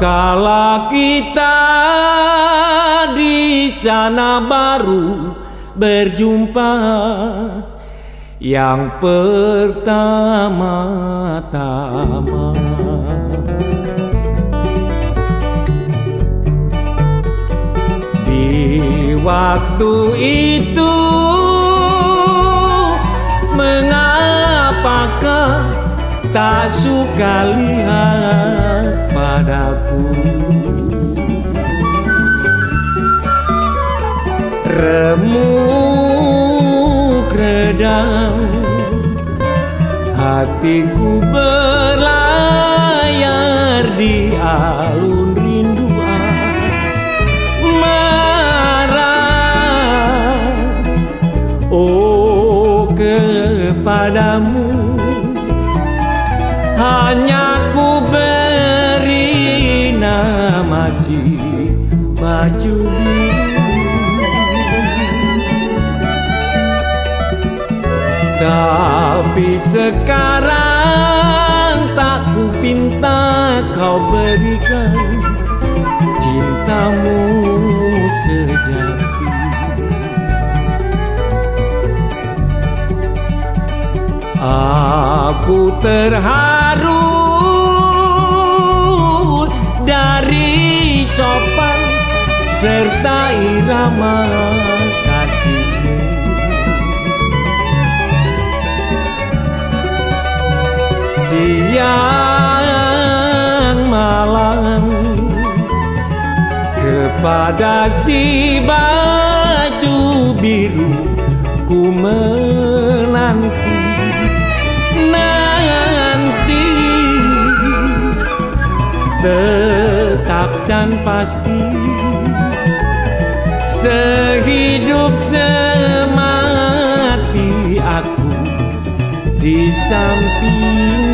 Kala kita di sana baru berjumpa. Yang pertama-tama Di waktu itu Mengapakah tak suka lihat padaku? Remuk Hatiku berlayar di alun rindu asmara Oh kepadamu. Hanya ku beri nama si baju Tapi sekarang tak ku pinta kau berikan Cintamu sejati. Aku terharu dari sopan serta irama Siang malam. Kepada si baju biru ku menanti. Nanti tetap dan pasti sehidup semati aku di samping